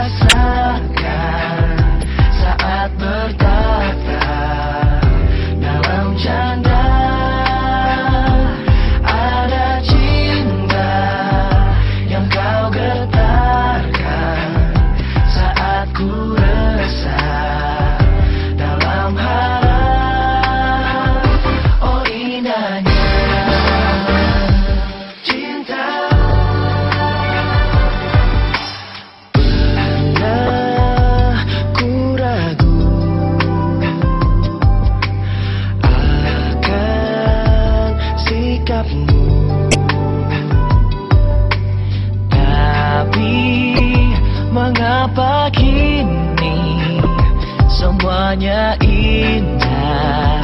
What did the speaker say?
outside. Mengapa kini? Semuanya indah